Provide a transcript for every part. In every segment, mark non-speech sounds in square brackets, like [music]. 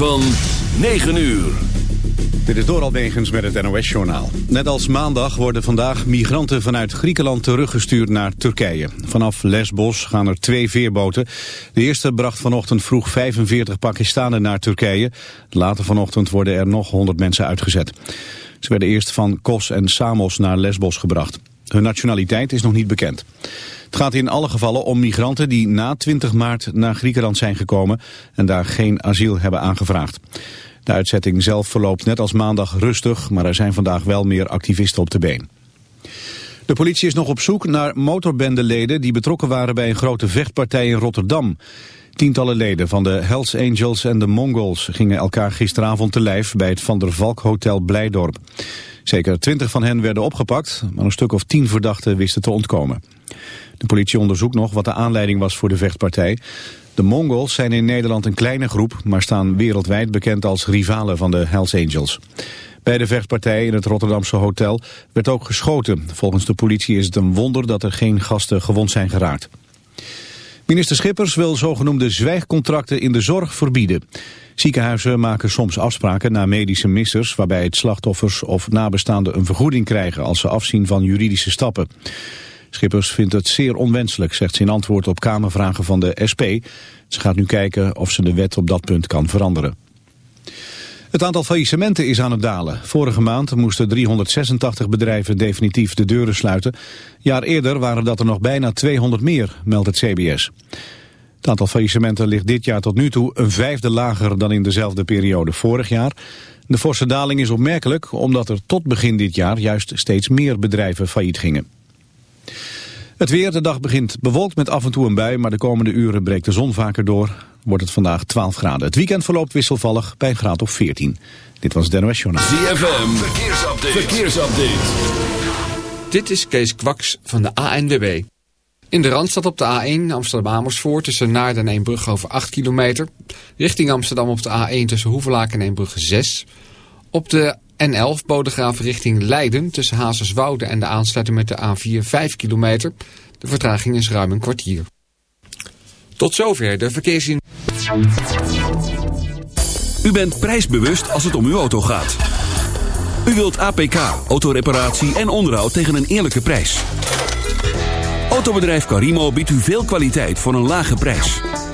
Van 9 uur. Dit is Doral Negens met het NOS-journaal. Net als maandag worden vandaag migranten vanuit Griekenland teruggestuurd naar Turkije. Vanaf Lesbos gaan er twee veerboten. De eerste bracht vanochtend vroeg 45 Pakistanen naar Turkije. Later vanochtend worden er nog 100 mensen uitgezet. Ze werden eerst van Kos en Samos naar Lesbos gebracht. Hun nationaliteit is nog niet bekend. Het gaat in alle gevallen om migranten die na 20 maart naar Griekenland zijn gekomen en daar geen asiel hebben aangevraagd. De uitzetting zelf verloopt net als maandag rustig, maar er zijn vandaag wel meer activisten op de been. De politie is nog op zoek naar motorbendeleden die betrokken waren bij een grote vechtpartij in Rotterdam. Tientallen leden van de Hells Angels en de Mongols gingen elkaar gisteravond te lijf bij het Van der Valk Hotel Blijdorp. Zeker twintig van hen werden opgepakt, maar een stuk of tien verdachten wisten te ontkomen. De politie onderzoekt nog wat de aanleiding was voor de vechtpartij. De Mongols zijn in Nederland een kleine groep, maar staan wereldwijd bekend als rivalen van de Hells Angels. Bij de vechtpartij in het Rotterdamse hotel werd ook geschoten. Volgens de politie is het een wonder dat er geen gasten gewond zijn geraakt. Minister Schippers wil zogenoemde zwijgcontracten in de zorg verbieden. Ziekenhuizen maken soms afspraken na medische missers... waarbij het slachtoffers of nabestaanden een vergoeding krijgen... als ze afzien van juridische stappen. Schippers vindt het zeer onwenselijk, zegt ze in antwoord op Kamervragen van de SP. Ze gaat nu kijken of ze de wet op dat punt kan veranderen. Het aantal faillissementen is aan het dalen. Vorige maand moesten 386 bedrijven definitief de deuren sluiten. Jaar eerder waren dat er nog bijna 200 meer, meldt het CBS. Het aantal faillissementen ligt dit jaar tot nu toe een vijfde lager dan in dezelfde periode vorig jaar. De forse daling is opmerkelijk omdat er tot begin dit jaar juist steeds meer bedrijven failliet gingen. Het weer, de dag begint bewolkt met af en toe een bui, maar de komende uren breekt de zon vaker door. Wordt het vandaag 12 graden. Het weekend verloopt wisselvallig bij een graad of 14. Dit was Den NOS Journaal. ZFM, verkeersupdate. verkeersupdate. Dit is Kees Kwaks van de ANWB. In de Randstad op de A1 Amsterdam-Amersfoort tussen Naarden en Eembrug over 8 kilometer. Richting Amsterdam op de A1 tussen Hoevelaak en Eembrugge 6. Op de N11 Bodegraven richting Leiden tussen Hazerswoude en de aansluiting met de A4 5 kilometer. De vertraging is ruim een kwartier. Tot zover de verkeersin. U bent prijsbewust als het om uw auto gaat. U wilt APK, autoreparatie en onderhoud tegen een eerlijke prijs. Autobedrijf Carimo biedt u veel kwaliteit voor een lage prijs.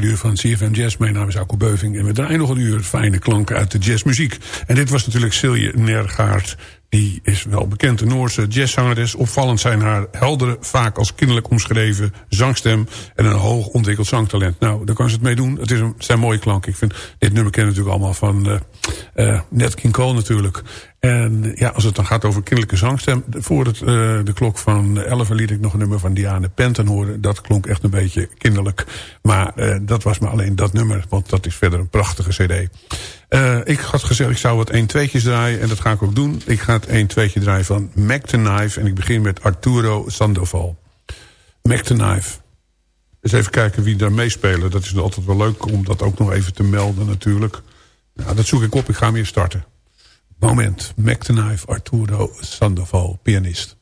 Tweede uur van CFM Jazz. Mijn naam is Akko Beuving en we draaien nog een uur fijne klanken uit de jazzmuziek. En dit was natuurlijk Silje Nergaard. Die is wel bekend, de Noorse jazzzangeres. Opvallend zijn haar heldere, vaak als kinderlijk omschreven zangstem... en een hoog ontwikkeld zangtalent. Nou, daar kan ze het mee doen. Het, is een, zijn mooie klanken. Ik vind, dit nummer kennen natuurlijk allemaal van uh, uh, Nat King Cole natuurlijk. En ja, als het dan gaat over kinderlijke zangstem... voor het, uh, de klok van 11 liet ik nog een nummer van Diane Penton horen. Dat klonk echt een beetje kinderlijk. Maar uh, dat was maar alleen dat nummer, want dat is verder een prachtige cd. Uh, ik had gezegd, ik zou wat 1 tweetjes draaien en dat ga ik ook doen. Ik ga het 1 tweetje draaien van Mac the Knife en ik begin met Arturo Sandoval. Mac the Knife. Eens even kijken wie daar meespelen. Dat is altijd wel leuk om dat ook nog even te melden natuurlijk. Nou, dat zoek ik op, ik ga hem starten. Moment, Knife, Arturo Sandoval, pianist.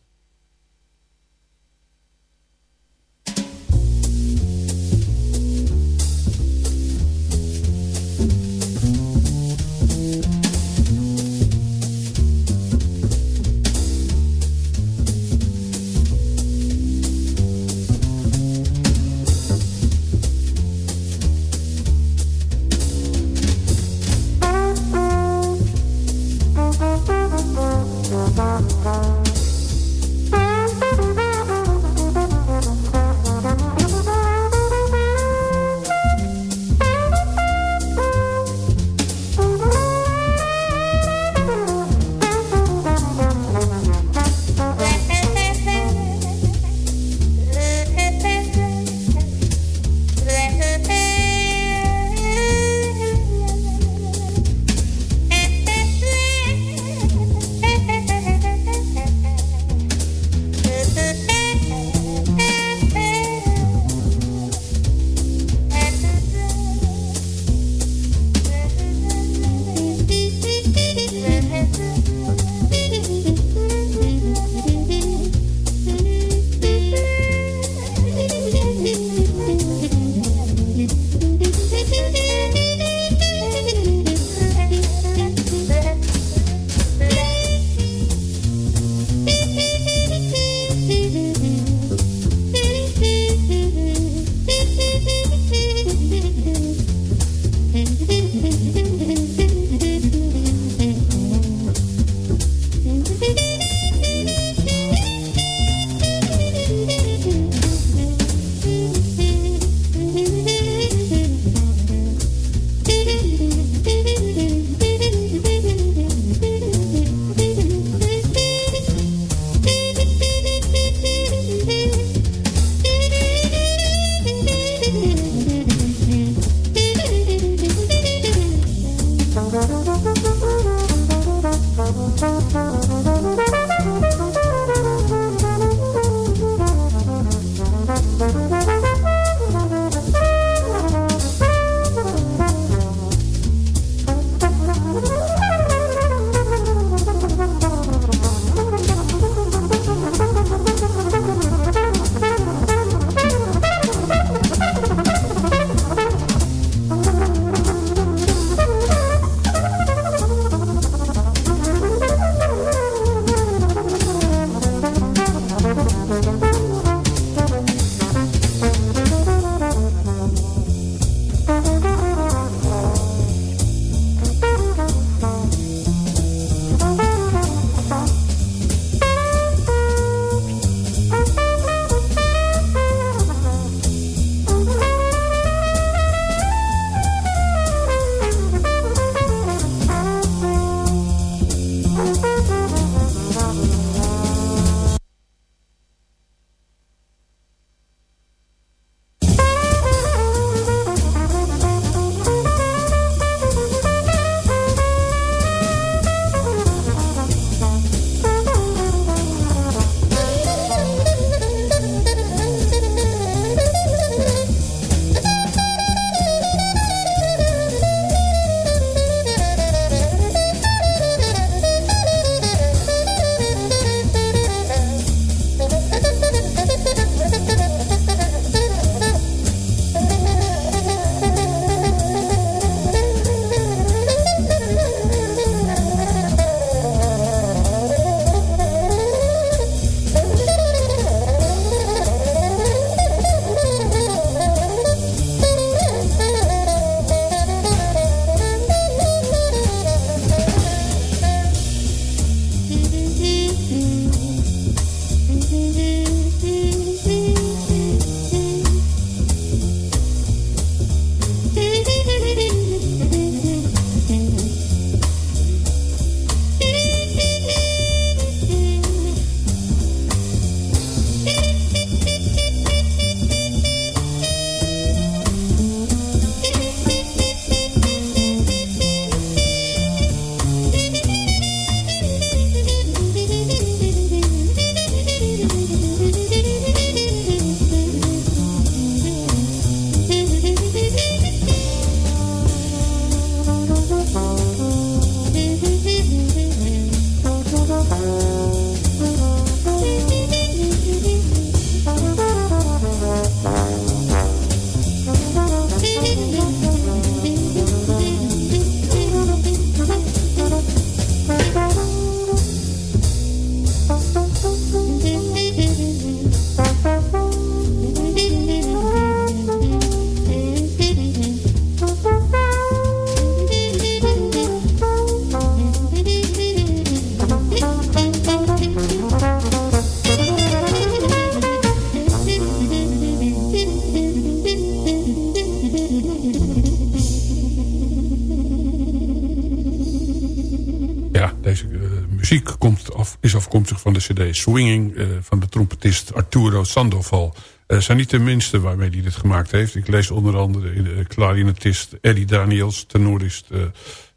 Cd Swinging... Uh, van de trompetist Arturo Sandoval. Uh, zijn niet de minste waarmee hij dit gemaakt heeft. Ik lees onder andere de klarinetist Eddie Daniels... tenorist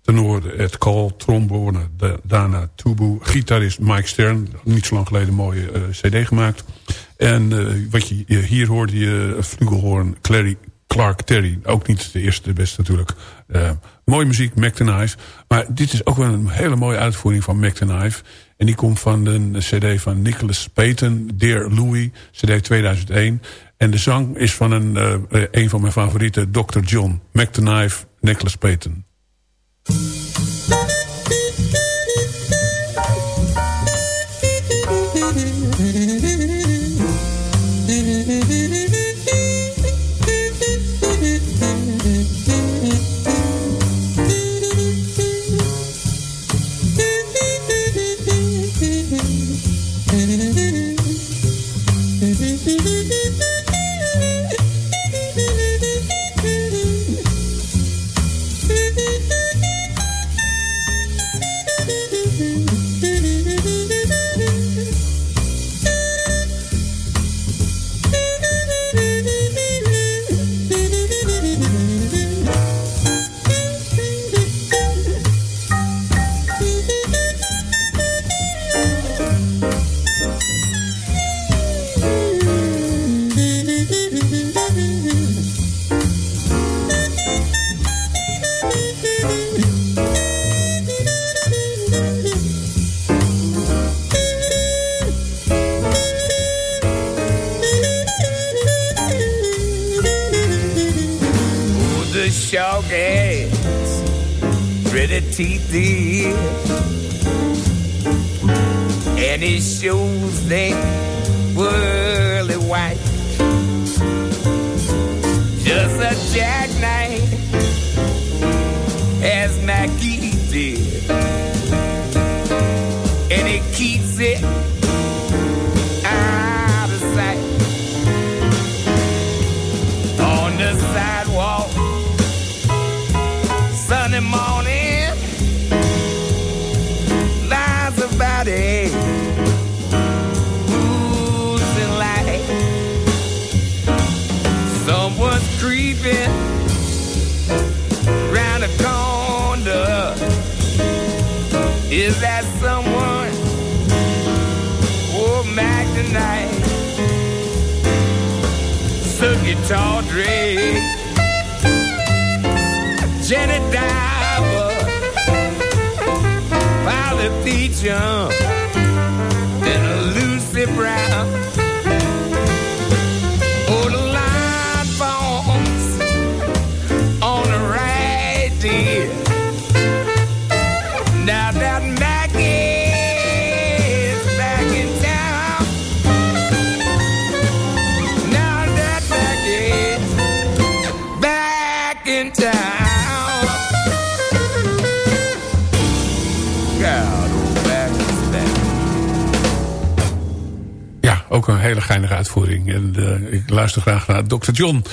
tenor Ed Cole, trombone Dana Tubu... gitarist Mike Stern, niet zo lang geleden een mooie cd gemaakt. En wat je hier hoorde, je flugelhoorn Clary Clark Terry. Ook niet de eerste, de beste natuurlijk. Uh, mooie muziek, Mac the Knife. Maar dit is ook wel een hele mooie uitvoering van Mac the Knife. En die komt van de cd van Nicholas Payton, Dear Louis, cd 2001. En de zang is van een, uh, een van mijn favorieten, Dr. John. Knife, Nicholas Payton. ATD. Ook een hele geinige uitvoering. En uh, ik luister graag naar Dr. John.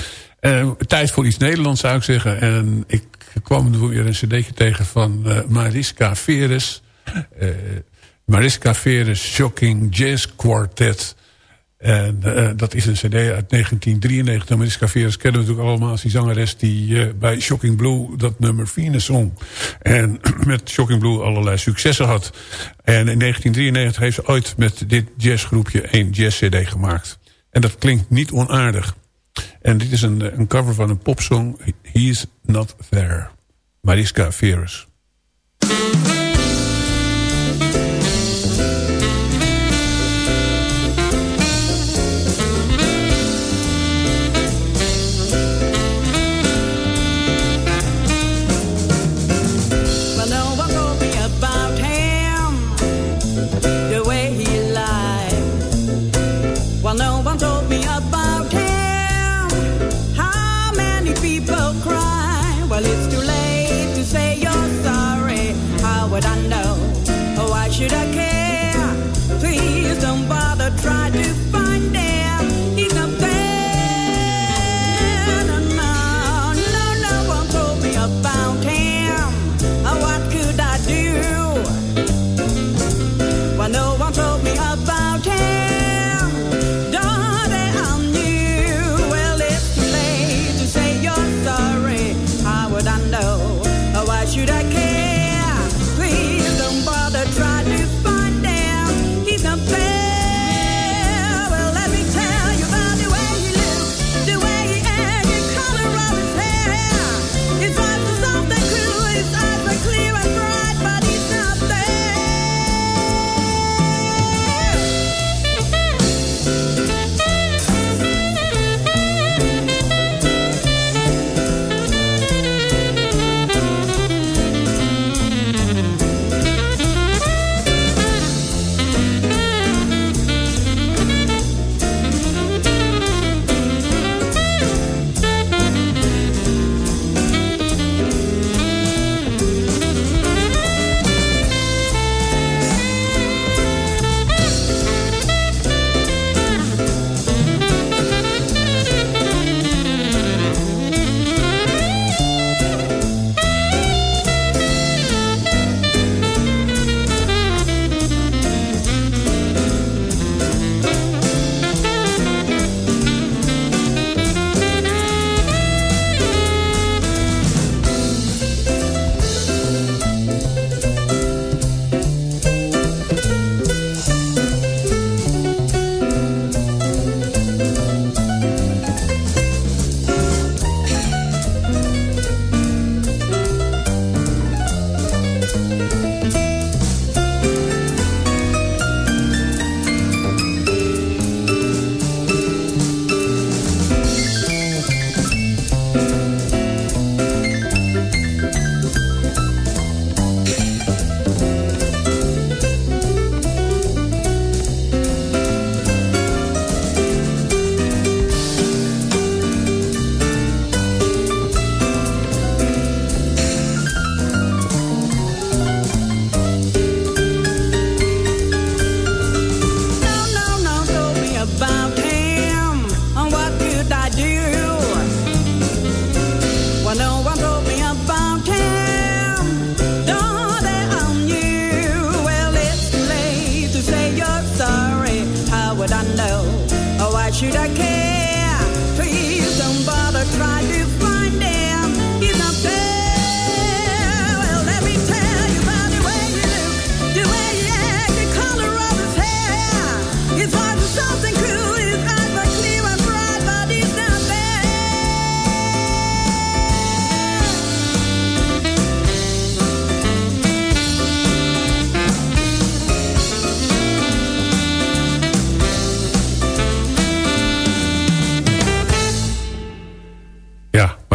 Uh, tijd voor iets Nederlands zou ik zeggen. En ik kwam er weer een cd'tje tegen van uh, Mariska Veres. Mariska Veres Shocking Jazz Quartet. En uh, dat is een cd uit 1993. Mariska Veres kennen we natuurlijk allemaal als die zangeres... die uh, bij Shocking Blue dat nummer Venus zong. En [clears throat] met Shocking Blue allerlei successen had. En in 1993 heeft ze ooit met dit jazzgroepje een jazz-cd gemaakt. En dat klinkt niet onaardig. En dit is een, een cover van een popsong. He's Not There. Mariska Veres.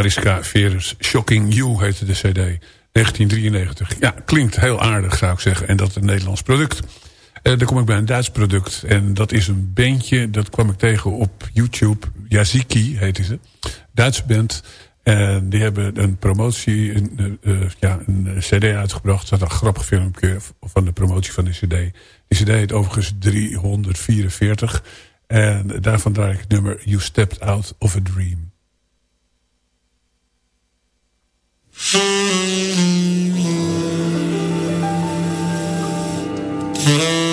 Mariska Veres, Shocking You heette de cd. 1993. Ja, klinkt heel aardig zou ik zeggen. En dat is een Nederlands product. Eh, dan kom ik bij een Duits product. En dat is een bandje, dat kwam ik tegen op YouTube. Yaziki heette ze. Duitse band. En die hebben een promotie, eh, eh, ja, een cd uitgebracht. Er staat een grappig filmpje van de promotie van de cd. Die cd heet overigens 344. En daarvan draai ik het nummer You Stepped Out of a Dream. Thank you.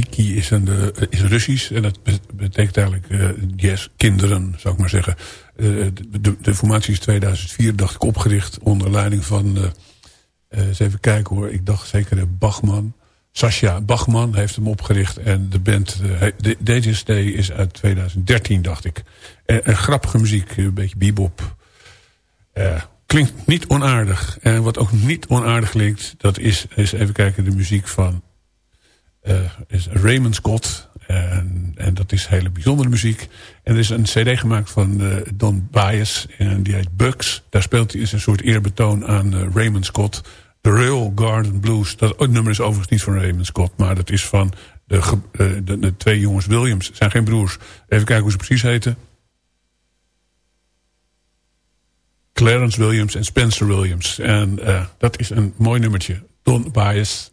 Yaziki is, een, eh, is Russisch en dat be- betekent eigenlijk eh jazz kinderen, zou ik maar zeggen. Eh, de, de, formatie is 2004, dacht ik, opgericht onder leiding van, eens even kijken hoor, ik dacht zeker Bachman. Sascha Bachman heeft hem opgericht en de band, CD is uit 2013, dacht ik. En, grappige muziek, een beetje bebop. Klinkt niet onaardig. En wat ook niet onaardig klinkt, dat is, is even kijken, de muziek van is Raymond Scott. En, en dat is hele bijzondere muziek. En er is een cd gemaakt van eh, Don Bias. En die heet Bugs. Daar speelt hij een soort eerbetoon aan eh, Raymond Scott. The Royal Garden Blues. Dat nummer is overigens niet van Raymond Scott. Maar dat is van de, eh, de, twee jongens Williams. Zijn geen broers. Even kijken hoe ze precies heten. Clarence Williams en Spencer Williams. En eh, dat is een mooi nummertje. Don Bias.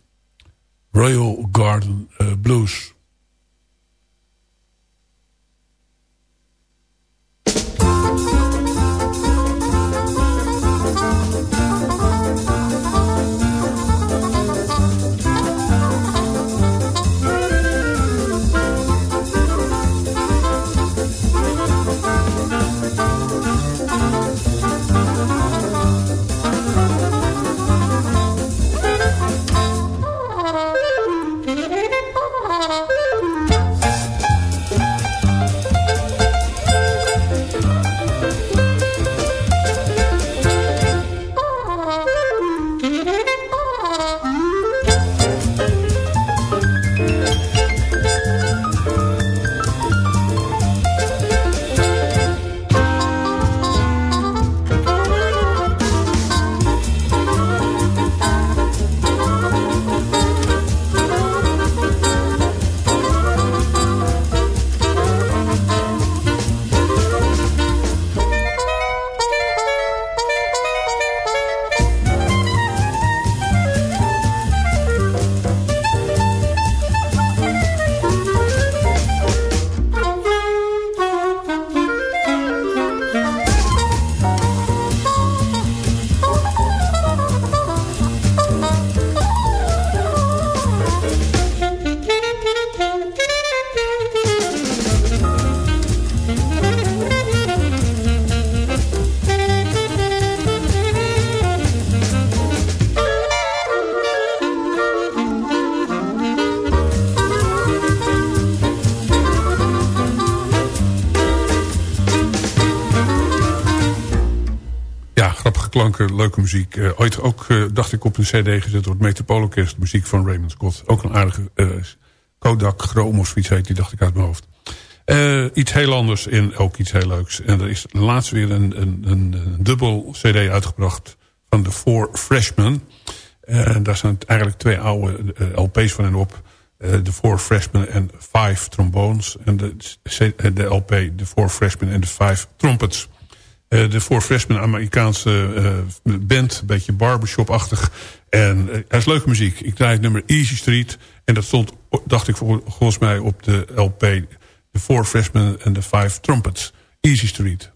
Royal Garden eh, Blues. Leuke muziek. Eh, ooit ook, eh, dacht ik, op een cd gezet door het. Muziek van Raymond Scott. Ook een aardige eh, Kodak Chrome of zoiets heet, die dacht ik uit mijn hoofd. Iets heel anders en ook iets heel leuks. En er is laatst weer een, een, een, dubbel cd uitgebracht van de Four Freshmen. En daar zijn eigenlijk twee oude LP's van hen op. De Four Freshmen en Five Trombones. En de, de LP The Four Freshmen en de Five Trumpets. Eh, de Four Freshmen, Amerikaanse eh, band. Een beetje barbershop-achtig. En uh, er is leuke muziek. Ik draai het nummer Easy Street. En dat stond, dacht ik vol- volgens mij op de LP... The Four Freshmen and the Five Trumpets. Easy Street.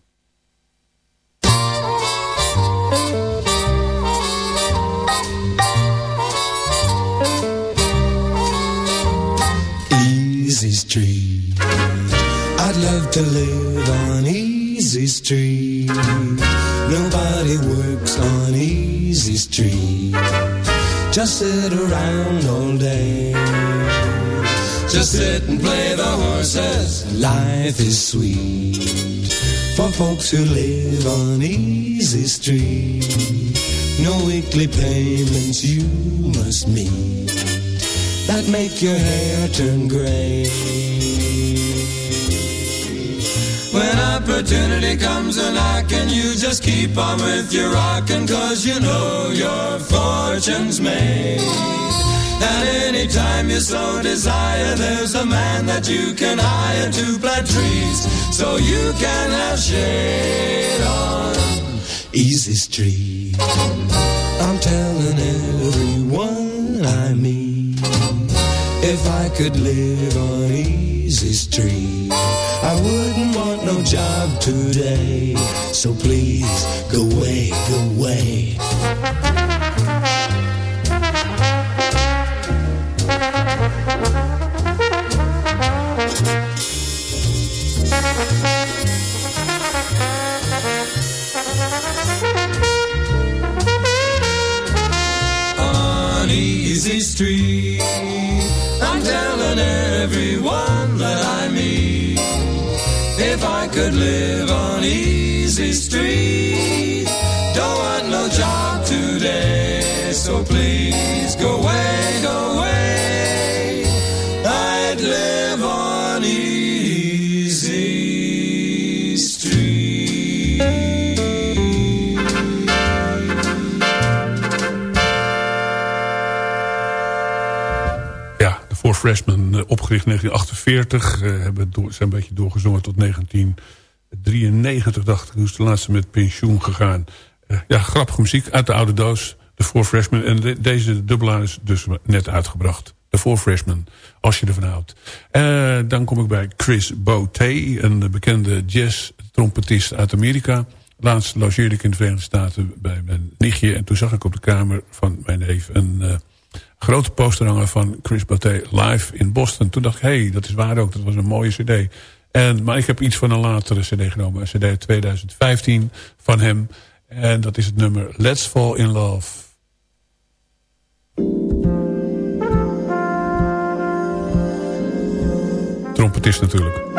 Easy Street. I'd love to live on Easy Street. Nobody works on Easy Street. Just sit around all day. Just sit and play the horses. Life is sweet for folks who live on Easy Street. No weekly payments you must meet that make your hair turn gray. When opportunity comes a knocking, you just keep on with your rockin', cause you know your fortune's made. And anytime you so desire, there's a man that you can hire to plant trees, so you can have shade on Easy Street. I'm telling everyone I meet. If I could live on Easy Street, I wouldn't want no job today. So please, go away, go away. Easy Street, could live on Easy Street, Freshmen, eh, opgericht in 1948. eh, hebben door, zijn een beetje doorgezongen tot 1993, dacht ik. Is de laatste met pensioen gegaan. Eh, ja, grappige muziek uit de oude doos. De Four Freshmen. En de- deze dubbelaar is dus net uitgebracht. De Four Freshmen, als je ervan houdt. Dan kom ik bij Chris Boutet, een bekende jazz-trompetist uit Amerika. Laatst logeerde ik in de Verenigde Staten bij mijn nichtje. En toen zag ik op de kamer van mijn neef een grote poster hangen van Chris Boutet live in Boston. Toen dacht ik, hé, hey, dat is waar ook. Dat was een mooie cd. En, maar ik heb iets van een latere cd genomen. Een cd uit 2015 van hem. En dat is het nummer Let's Fall in Love. Trompetist natuurlijk.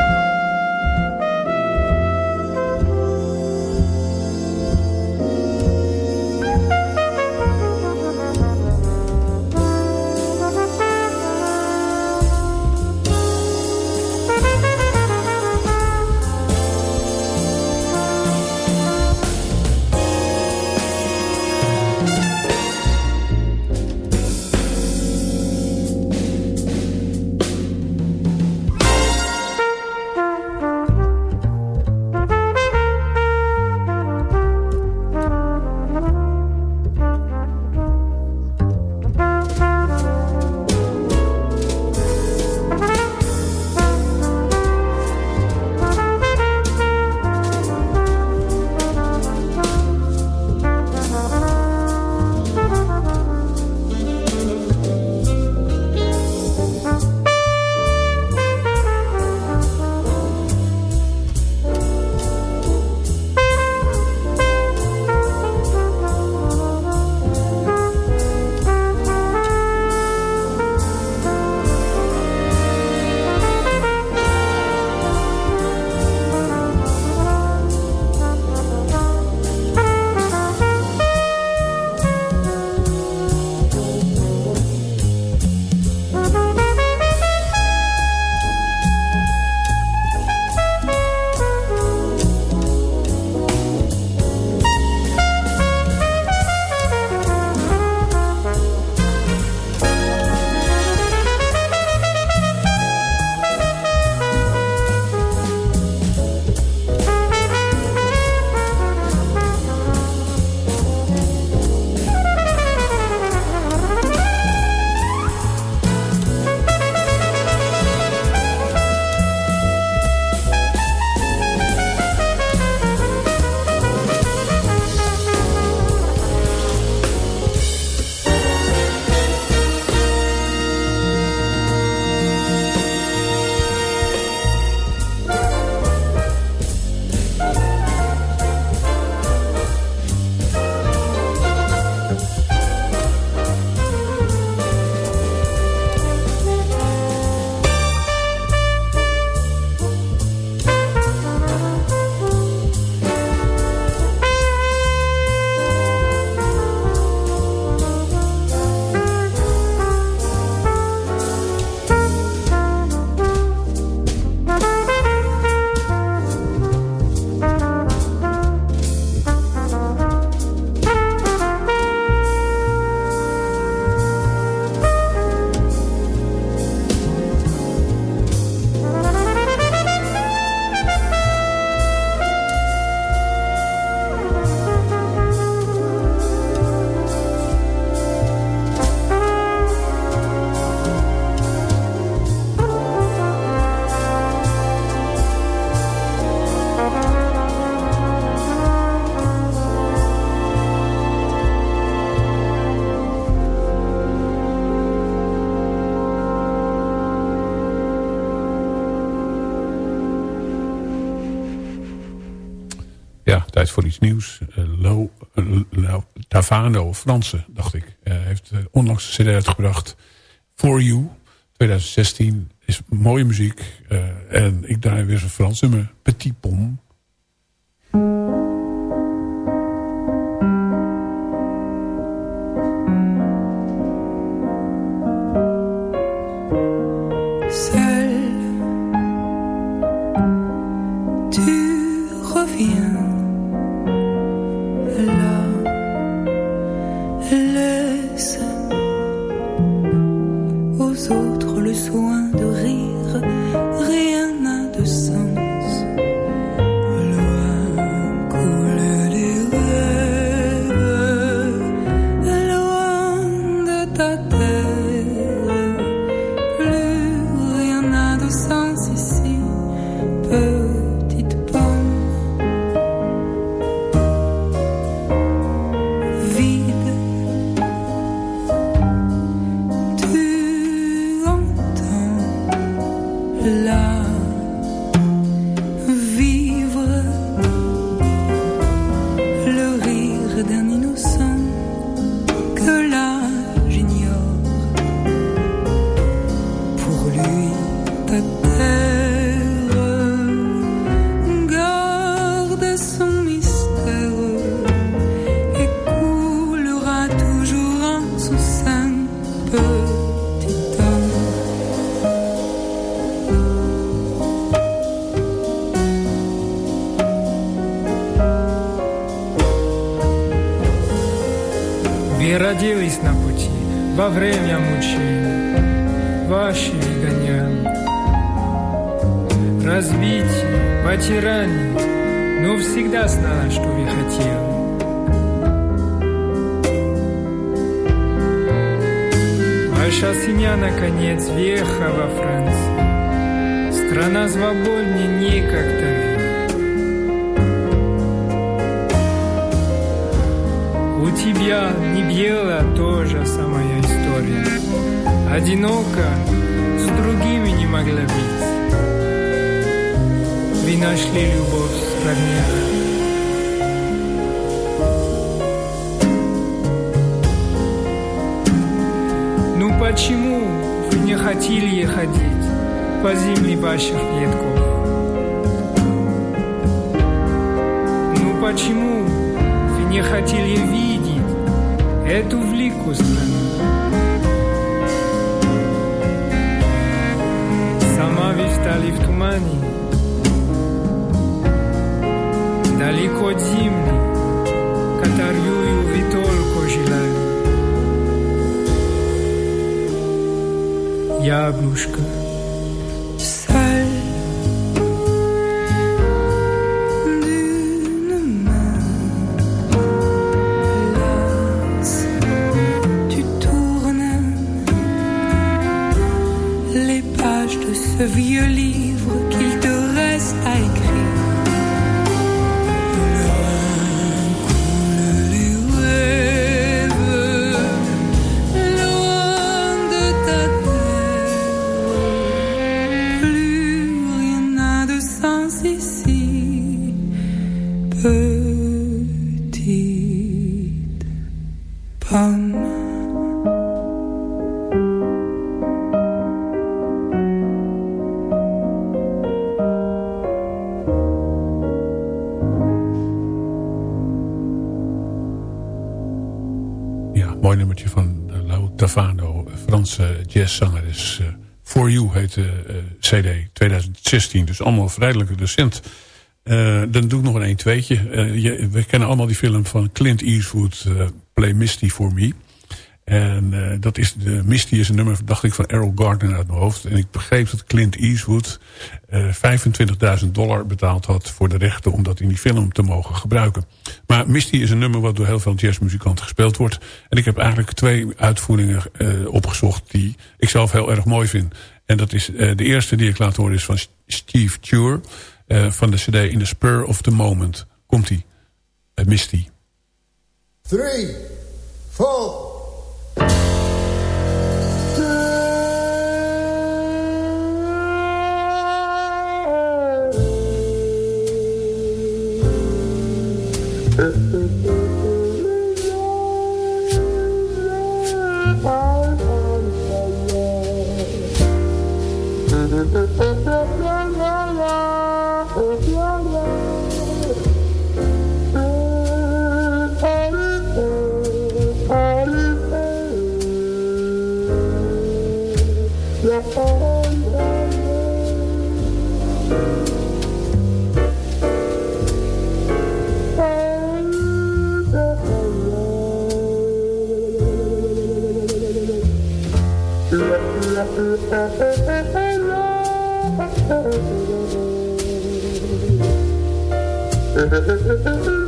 Voor iets nieuws. Eh, Lo, eh, Lo- Tavano, Franse, dacht ik. Hij heeft eh, onlangs een cd uitgebracht. For You, 2016. Is mooie muziek. eh, en ik draai weer zo'n Frans nummer. Petit Pom. И родились на пути во время мучений Ваши гоняли Разбитие, потеряние Но всегда знала, что вы хотели Ваша семья, наконец, въехала во Францию Страна свободнее некогда тебя не белая тоже самая история. Одиноко с другими не могла быть. Вы нашли любовь в стране. Ну почему вы не хотели ходить по земле ваших предков? Ну почему вы не хотели видеть эту влику страна. Сама витали в тумане, далеко от зимни, катарью и витолку желали. Яблушка. De eh, CD 2016, dus allemaal vrijelijk recent. Eh, dan doe ik nog een 1 tweetje. Eh, je- we kennen allemaal die film van Clint Eastwood, eh, Play Misty for Me. En eh, dat is de Misty is een nummer, dacht ik, van Errol Gardner uit mijn hoofd. En ik begreep dat Clint Eastwood eh 25.000 dollar betaald had voor de rechten om dat in die film te mogen gebruiken. Maar Misty is een nummer wat door heel veel jazzmuzikanten gespeeld wordt. En ik heb eigenlijk twee uitvoeringen eh, opgezocht die ik zelf heel erg mooi vind. En dat is eh, de eerste die ik laat horen is van Steve Ture eh, van de cd In the Spur of the Moment. Komt-ie. Eh, Misty. three, four. Hello. [laughs]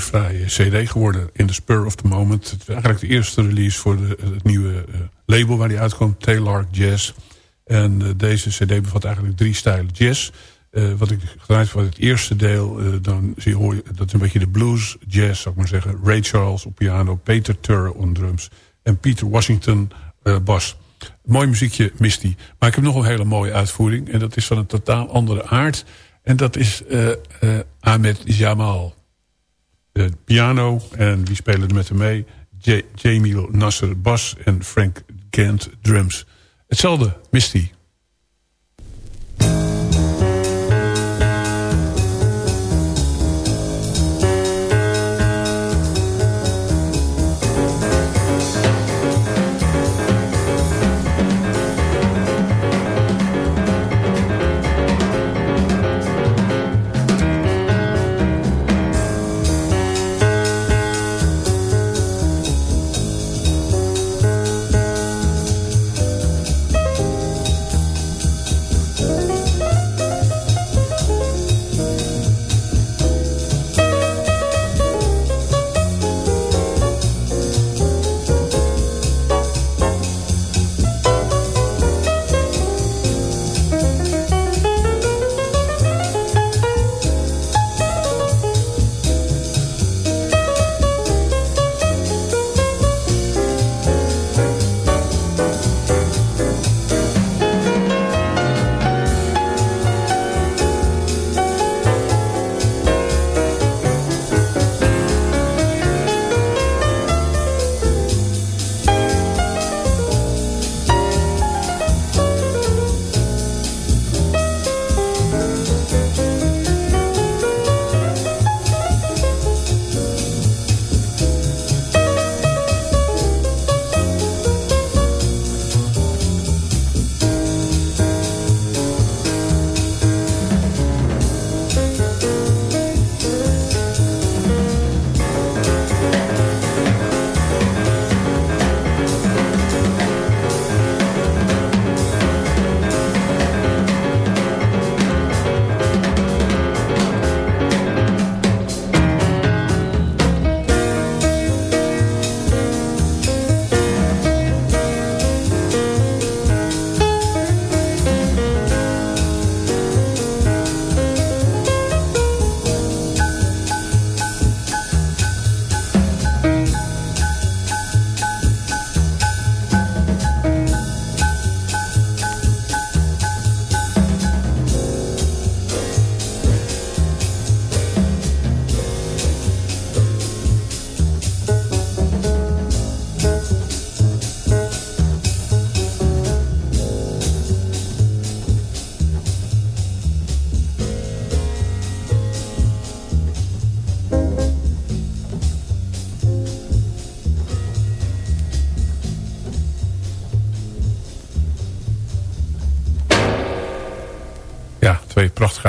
zeer cd geworden in the spur of the moment. Het is eigenlijk de eerste release voor de, het nieuwe eh, label waar die uitkomt. Taylor Jazz. En eh, deze cd bevat eigenlijk drie stijlen jazz. Eh, wat ik gedraaid voor het eerste deel, dan zie hoor je, dat is een beetje de blues jazz, zou ik maar zeggen. Ray Charles op piano, Peter Turr op drums en Peter Washington bas. Mooi muziekje, Misty. Maar ik heb nog een hele mooie uitvoering en dat is van een totaal andere aard. En dat is Ahmed Jamal. De piano en wie spelen er met hem mee? J Jamil Nasser bas en Frank Gant drums. Hetzelfde, Misty.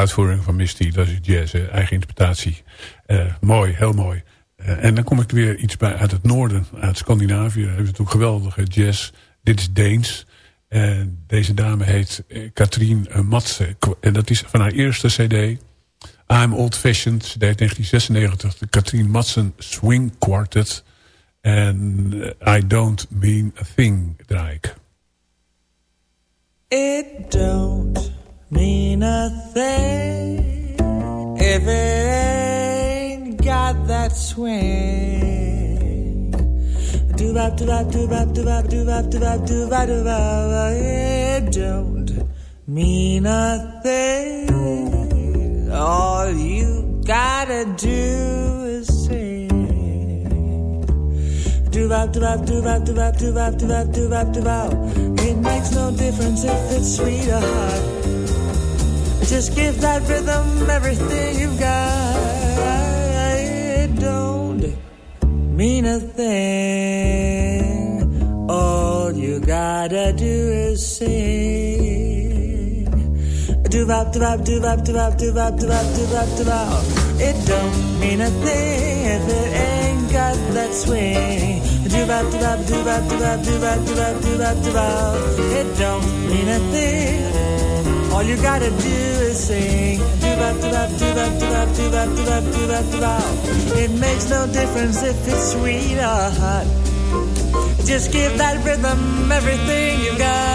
Uitvoering van Misty. Dat is jazz, hè, eigen interpretatie. Eh, mooi, heel mooi. Eh, en dan kom ik weer iets bij uit het noorden, uit Scandinavië. Hebben we natuurlijk geweldige jazz. Dit is Deens. En deze dame heet eh, Katrien eh, Matse. En dat is van haar eerste cd. I'm Old Fashioned. Ze deed 1996 de Katrien Matsen Swing Quartet. En eh, I Don't Mean a Thing draai. It don't mean a thing if it ain't got that swing. Do bop do bop do bop do bop do bop do bop do bop do bop. It don't mean a thing. All you gotta do is sing. Do bop do bop do bop do bop do bop do bop do bop do bop. It makes no difference if it's sweet or hot. Just give that rhythm everything you've got. It don't mean a thing. All you gotta do is sing. Do bop do bop do bop do bop do bop do bop do bop do bop. It don't mean a thing if it ain't got that swing. Do bop do bop do bop do bop do bop do bop do bop do bop. It don't mean a thing. All you gotta do is sing. Do bop do bop do bop do bop do bop do bop do bop do bop. It makes no difference if it's sweet or hot. Just give that rhythm everything you've got.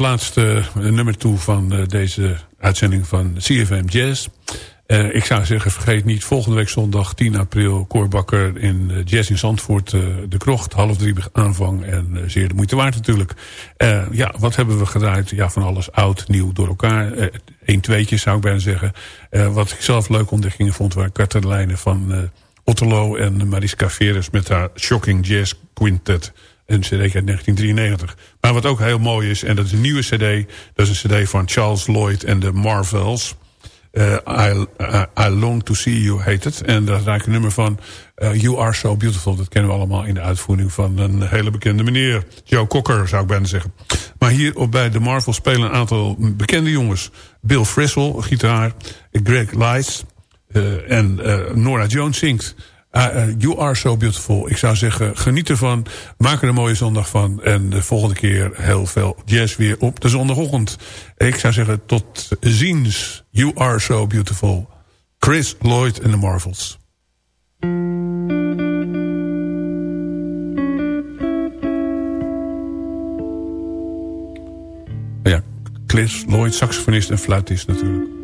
laatste eh, nummer toe van eh, deze uitzending van CFM Jazz. Eh, ik zou zeggen, vergeet niet, volgende week zondag 10 april... Koorbakker in Jazz in Zandvoort, de krocht, half drie aanvang. En zeer de moeite waard natuurlijk. ja, wat hebben we gedraaid? Ja, van alles oud, nieuw, door elkaar. Eén tweetje zou ik bijna zeggen. wat ik zelf leuke ontdekkingen vond... waren kartelijnen van Otterlo en Mariska Veres... met haar Shocking Jazz Quintet... Een cd uit 1993. Maar wat ook heel mooi is, en dat is een nieuwe cd... dat is een cd van Charles Lloyd en de Marvels... Uh, I, uh, I Long To See You heet het. En daar eigenlijk een nummer van uh, You Are So Beautiful. Dat kennen we allemaal in de uitvoering van een hele bekende meneer. Joe Cocker zou ik bijna zeggen. Maar hier op bij de Marvel spelen een aantal bekende jongens. Bill Frisell, gitaar. Greg Lice. en Nora Jones zingt. Uh, you are so beautiful. Ik zou zeggen, geniet ervan. Maak er een mooie zondag van. En de volgende keer heel veel jazz weer op de zondagochtend. Ik zou zeggen, tot ziens. You are so beautiful. Chris Lloyd en de Marvels. Ja, Chris Lloyd, saxofonist en fluitist natuurlijk.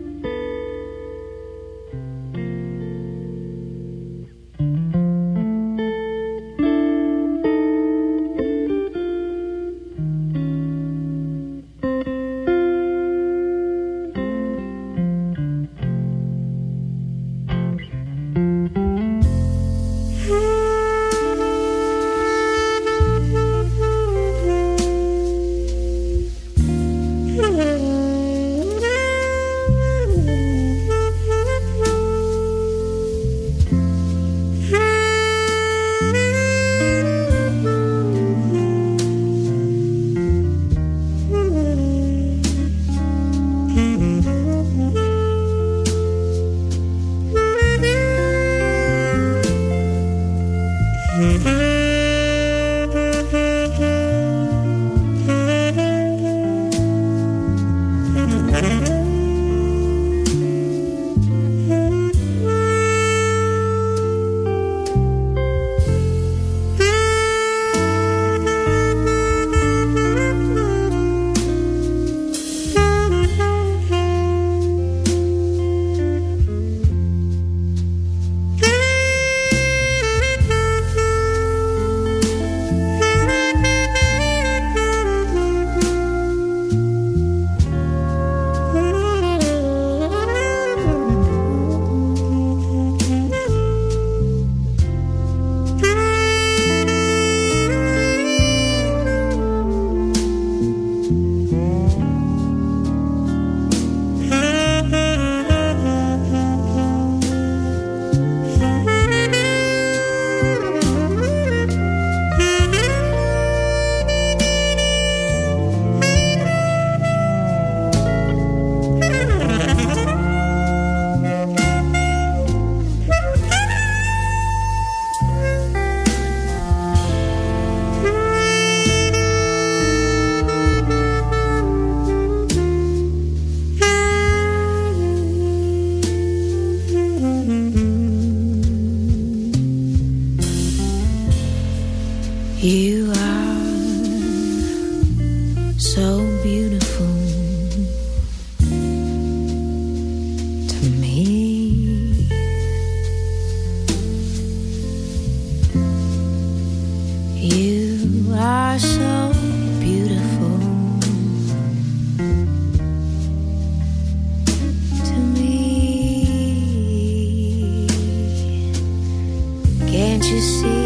you see.